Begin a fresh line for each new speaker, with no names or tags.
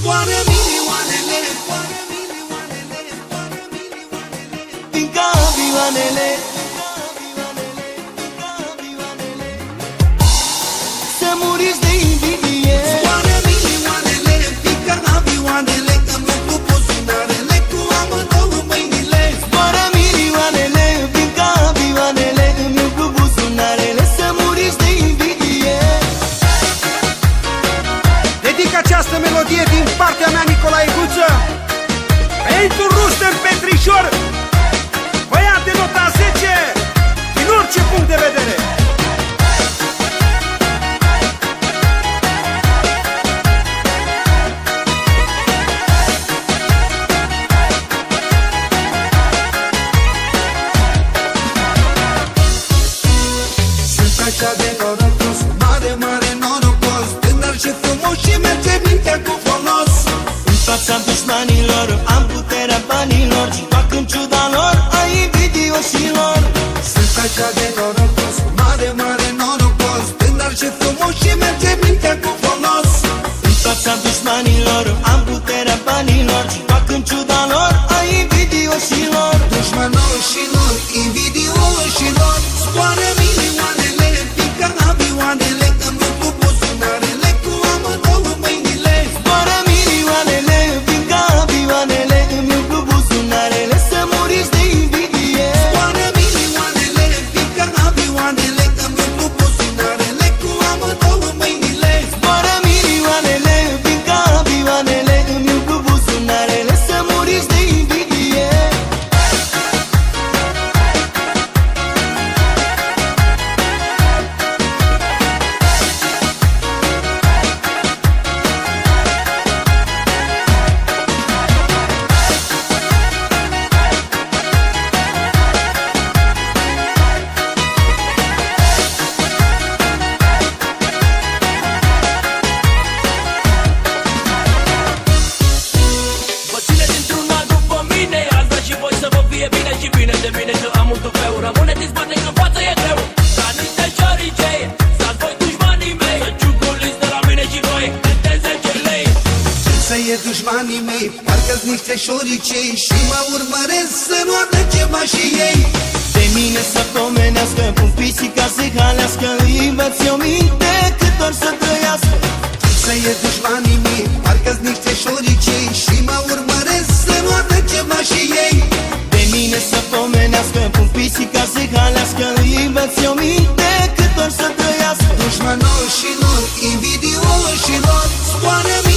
Zboară milioanele Zboară milioanele Zboară milioanele
Din ca avioanele Să muriți de invidie.
Zboară milioanele Pică avioanele
melodie din partea mea, Nicolae Guță Pentru Rustem Petrișor
fața dușmanilor Am puterea banilor Și fac în ciuda lor A invidioșilor.
Sunt așa de norocos Mare, mare norocos. Tânăr și frumos Și merge mintea cu folos.
În fața dușmanilor Am puterea banilor Și fac în ciuda lor A invidioșilor.
Dușmanoșilor Invidioșilor
e dușmanii mei.
Parcă-s niște șoricei Și mă urmăresc să nu ardă ceva și ei.
De mine să pomenească Pun pisica să halească Îi învăț eu minte Cât or să trăiască.
Să e dușmanii mei. Parcă-s niște șoricei Și mă urmăresc să nu ardă ceva și ei.
De mine să pomenească Pun pisica să halească Îi învăț eu minte Cât or să trăiască.
Dușmanoșilor, invidioșilor Zboară